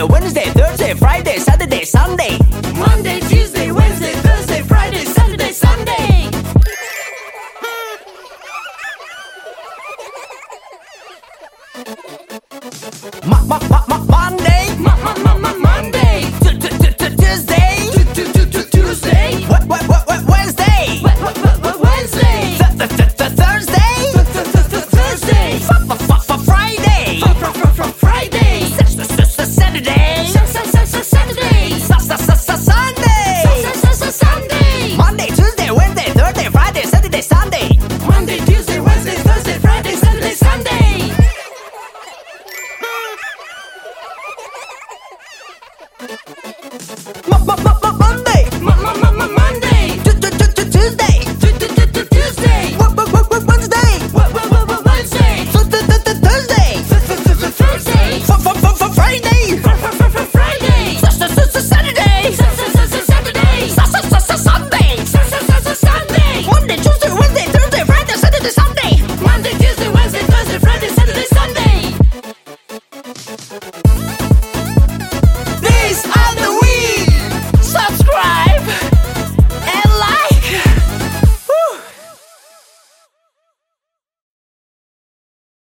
Tuesday, Wednesday, Thursday, Friday, Saturday, Sunday. Monday, Tuesday, Wednesday, Thursday, Friday, Saturday, Sunday. Ma, ma, ma, ma, Saturday. Sa- sa- sa- sa- Saturday, Su- su- su- su- Sunday. Sunday, Monday, Tuesday, Wednesday, Thursday, Friday, Saturday, Sunday. Monday, Tuesday, Wednesday, Thursday, Friday, Saturday, Sunday. Monday. Monday,